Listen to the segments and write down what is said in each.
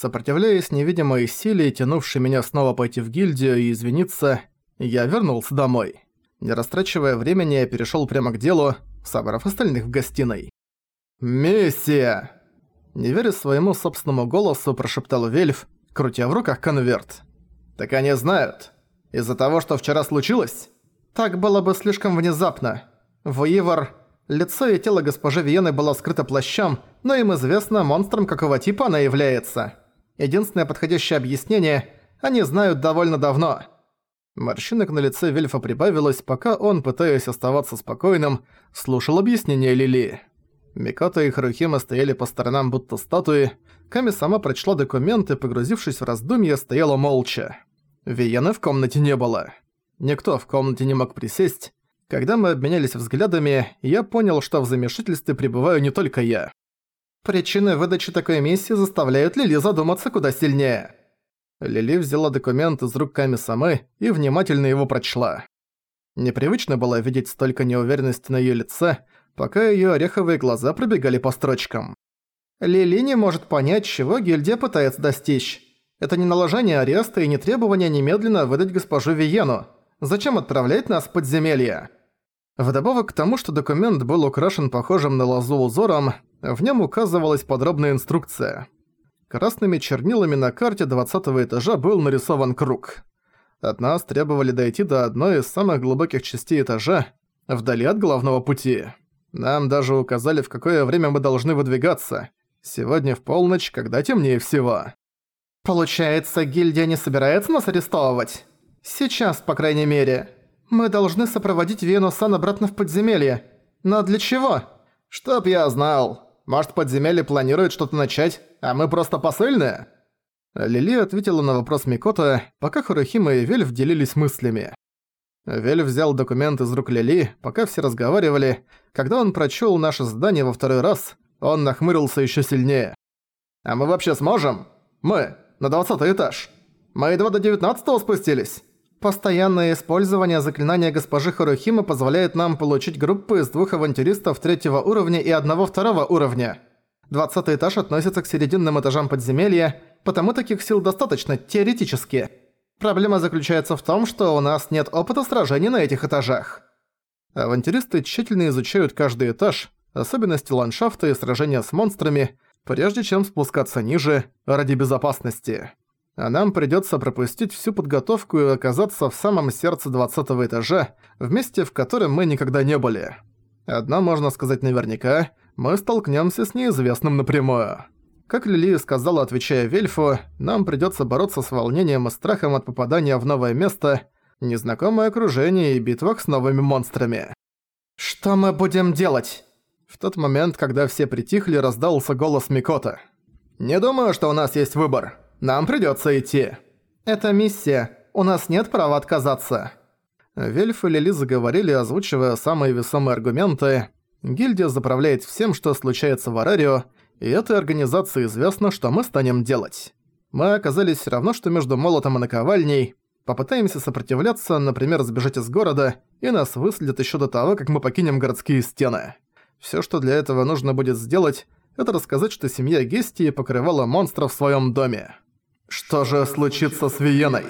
Сопротивляясь невидимой силе, тянувшей меня снова пойти в гильдию и извиниться, я вернулся домой. Не растрачивая времени, я перешёл прямо к делу, собрав остальных в гостиной. «Миссия!» Не веря своему собственному голосу, прошептал Вельф, крутя в руках конверт. «Так они знают. Из-за того, что вчера случилось?» «Так было бы слишком внезапно. Воивор...» Лицо и тело госпожи Виены было скрыто плащом, но им известно, монстром какого типа она является. Единственное подходящее объяснение – они знают довольно давно. Морщинок на лице Вельфа прибавилось, пока он, пытаясь оставаться спокойным, слушал объяснение Лили. Микото и Харухима стояли по сторонам будто статуи. Ками сама прочла документы, погрузившись в раздумья, стояла молча. Виены в комнате не было. Никто в комнате не мог присесть. Когда мы обменялись взглядами, я понял, что в замешательстве пребываю не только я. Причины выдачи такой миссии заставляют Лили задуматься куда сильнее. Лили взяла документ из рук Ками Самы и внимательно его прочла. Непривычно было видеть столько неуверенности на её лице, пока её ореховые глаза пробегали по строчкам. Лили не может понять, чего гильдия пытается достичь. Это не наложение ареста и не требование немедленно выдать госпожу Виену. Зачем отправлять нас в подземелье? Вдобавок к тому, что документ был украшен похожим на лозу узором, в нем указывалась подробная инструкция. Красными чернилами на карте 20 этажа был нарисован круг. От нас требовали дойти до одной из самых глубоких частей этажа, вдали от главного пути. Нам даже указали, в какое время мы должны выдвигаться. Сегодня в полночь, когда темнее всего. Получается, гильдия не собирается нас арестовывать? Сейчас, по крайней мере. Мы должны сопроводить Вену-сан обратно в подземелье. Но для чего? Чтоб я знал. Может, подземелье планирует что-то начать, а мы просто посыльные? Лили ответила на вопрос Микота, пока Харухима и Вельф делились мыслями. Вельф взял документ из рук Лили, пока все разговаривали. Когда он прочёл наше задание во второй раз, он нахмурился ещё сильнее. «А мы вообще сможем? Мы, на двадцатый этаж. Мы едва до девятнадцатого спустились». Постоянное использование заклинания госпожи Харухима позволяет нам получить группы из двух авантюристов третьего уровня и одного второго уровня. Двадцатый этаж относится к серединным этажам подземелья, потому таких сил достаточно, теоретически. Проблема заключается в том, что у нас нет опыта сражений на этих этажах. Авантюристы тщательно изучают каждый этаж, особенности ландшафта и сражения с монстрами, прежде чем спускаться ниже, ради безопасности а нам придётся пропустить всю подготовку и оказаться в самом сердце двадцатого этажа, в месте, в котором мы никогда не были. Одно можно сказать наверняка, мы столкнёмся с неизвестным напрямую. Как Лили сказала, отвечая Вельфу, нам придётся бороться с волнением и страхом от попадания в новое место, незнакомое окружение и битвах с новыми монстрами. «Что мы будем делать?» В тот момент, когда все притихли, раздался голос Микота. «Не думаю, что у нас есть выбор. Нам придётся идти. Это миссия. У нас нет права отказаться». Вельф и Лили заговорили, озвучивая самые весомые аргументы. Гильдия заправляет всем, что случается в Арарио, и этой организации известно, что мы станем делать. Мы оказались равно, что между молотом и наковальней. Попытаемся сопротивляться, например, сбежать из города, и нас выследят ещё до того, как мы покинем городские стены. Всё, что для этого нужно будет сделать, это рассказать, что семья Гестии покрывала монстров в своём доме. Что же случится с Виеной?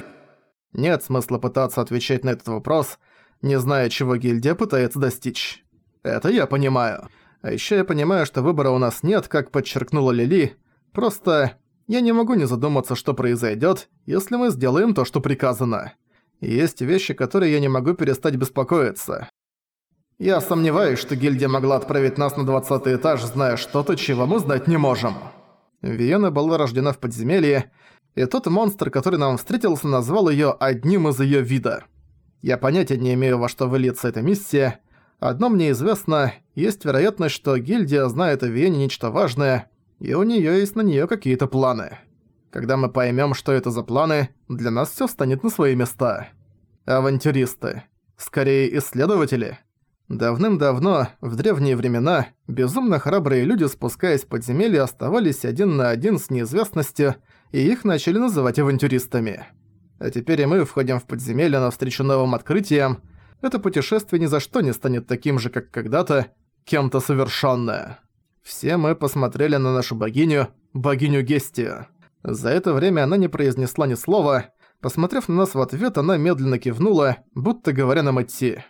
Нет смысла пытаться отвечать на этот вопрос, не зная, чего гильдия пытается достичь. Это я понимаю. А ещё я понимаю, что выбора у нас нет, как подчеркнула Лили. Просто я не могу не задуматься, что произойдёт, если мы сделаем то, что приказано. Есть вещи, которые я не могу перестать беспокоиться. Я сомневаюсь, что гильдия могла отправить нас на 20 этаж, зная что-то, чего мы знать не можем. Виена была рождена в подземелье, и тот монстр, который нам встретился, назвал её одним из её вида. Я понятия не имею, во что выльется эта миссия. Одно мне известно, есть вероятность, что гильдия знает о Вене нечто важное, и у неё есть на неё какие-то планы. Когда мы поймём, что это за планы, для нас всё встанет на свои места. Авантюристы. Скорее, исследователи. Давным-давно, в древние времена, безумно храбрые люди, спускаясь в подземелье, оставались один на один с неизвестностью, и их начали называть авантюристами. А теперь и мы входим в подземелье навстречу новым открытиям. Это путешествие ни за что не станет таким же, как когда-то, кем-то совершенное. Все мы посмотрели на нашу богиню, богиню Гестию. За это время она не произнесла ни слова. Посмотрев на нас в ответ, она медленно кивнула, будто говоря нам идти.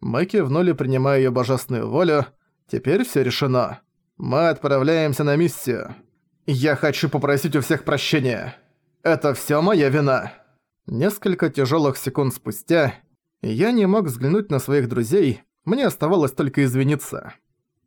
Мы кивнули, принимая её божественную волю. Теперь всё решено. Мы отправляемся на миссию. Я хочу попросить у всех прощения. Это всё моя вина. Несколько тяжёлых секунд спустя я не мог взглянуть на своих друзей, мне оставалось только извиниться.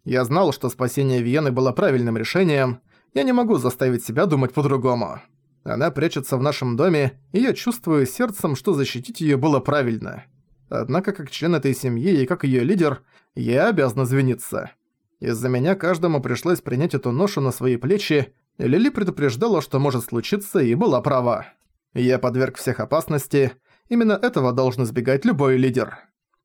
Я знал, что спасение Виены было правильным решением, я не могу заставить себя думать по-другому. Она прячется в нашем доме, и я чувствую сердцем, что защитить её было правильно. Однако, как член этой семьи и как её лидер, я обязан извиниться. Из-за меня каждому пришлось принять эту ношу на свои плечи, Лили предупреждала, что может случиться, и была права. Я подверг всех опасности, именно этого должен избегать любой лидер.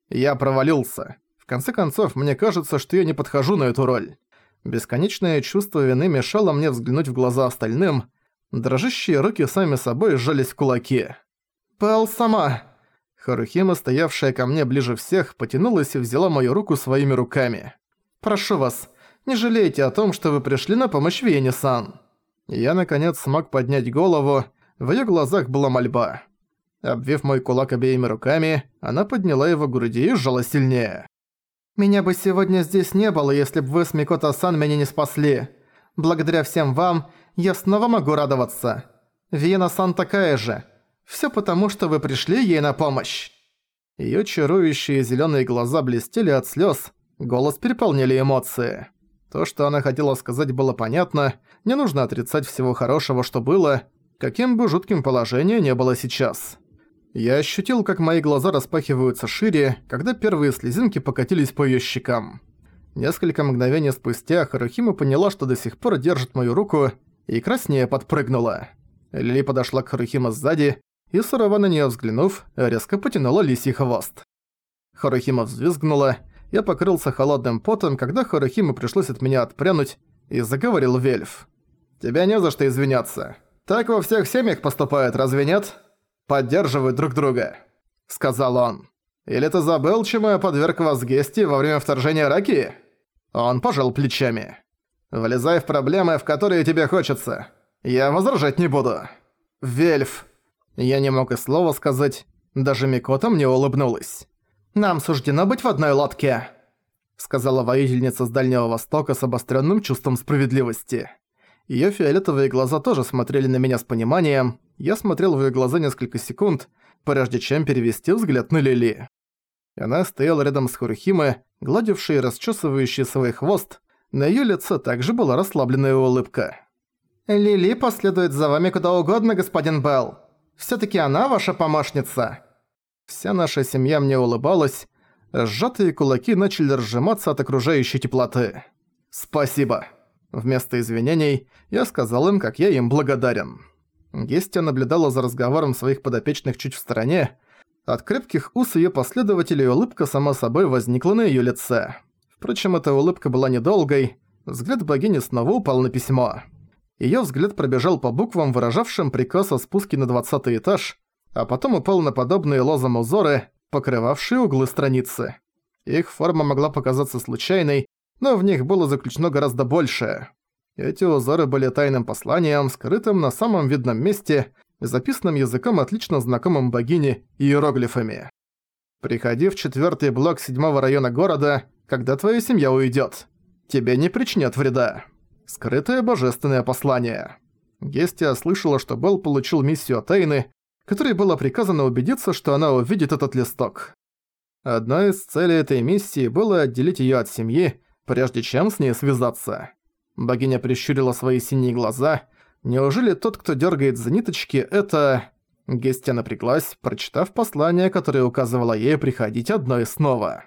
Я провалился. В конце концов, мне кажется, что я не подхожу на эту роль. Бесконечное чувство вины мешало мне взглянуть в глаза остальным, дрожащие руки сами собой сжались в кулаки. «Пэл сама!» Харухима, стоявшая ко мне ближе всех, потянулась и взяла мою руку своими руками. «Прошу вас, не жалейте о том, что вы пришли на помощь Вене-сан». Я, наконец, смог поднять голову, в её глазах была мольба. Обвив мой кулак обеими руками, она подняла его к груди и сжала сильнее. «Меня бы сегодня здесь не было, если бы вы с Микото-сан меня не спасли. Благодаря всем вам я снова могу радоваться. Виена-сан такая же. Всё потому, что вы пришли ей на помощь». Её чарующие зелёные глаза блестели от слёз, голос переполняли эмоции. То, что она хотела сказать, было понятно, не нужно отрицать всего хорошего, что было, каким бы жутким положение не было сейчас. Я ощутил, как мои глаза распахиваются шире, когда первые слезинки покатились по её щекам. Несколько мгновений спустя Харухима поняла, что до сих пор держит мою руку, и краснее подпрыгнула. Лили подошла к Харухима сзади, и сурово на неё взглянув, резко потянула лисий хвост. Харухима взвизгнула, я покрылся холодным потом, когда Харухима пришлось от меня отпрянуть, и заговорил Вельф. «Тебя не за что извиняться. Так во всех семьях поступают, разве нет? Поддерживают друг друга», — сказал он. «Или ты забыл, чему я подверг вас Гести во время вторжения Раки?» Он пожал плечами. «Влезай в проблемы, в которые тебе хочется. Я возражать не буду». «Вельф!» Я не мог и слова сказать, даже Микота мне улыбнулась. «Нам суждено быть в одной лодке», — сказала воительница с Дальнего Востока с обостренным чувством справедливости. Её фиолетовые глаза тоже смотрели на меня с пониманием. Я смотрел в её глаза несколько секунд, прежде чем перевести взгляд на Лили. Она стояла рядом с Хурухимой, гладившей и расчесывающей свой хвост. На её лице также была расслабленная улыбка. «Лили последует за вами куда угодно, господин Белл. Всё-таки она ваша помощница». Вся наша семья мне улыбалась. Сжатые кулаки начали разжиматься от окружающей теплоты. «Спасибо». Вместо извинений я сказал им, как я им благодарен. Гестия наблюдала за разговором своих подопечных чуть в стороне. От крепких ус её последователей улыбка сама собой возникла на её лице. Впрочем, эта улыбка была недолгой. Взгляд богини снова упал на письмо. Её взгляд пробежал по буквам, выражавшим приказ о спуске на двадцатый этаж, а потом упал на подобные лозам узоры, покрывавшие углы страницы. Их форма могла показаться случайной, но в них было заключено гораздо большее. Эти узоры были тайным посланием, скрытым на самом видном месте, записанным языком отлично знакомым богине иероглифами. «Приходи в четвертый блок седьмого района города, когда твоя семья уйдет. Тебе не причинят вреда». Скрытое божественное послание. Гестия слышала, что Белл получил миссию от Эйны, которой было приказано убедиться, что она увидит этот листок. Одной из целей этой миссии было отделить её от семьи, прежде чем с ней связаться. Богиня прищурила свои синие глаза. Неужели тот, кто дёргает за ниточки, это... Гестия напряглась, прочитав послание, которое указывало ей приходить одной снова.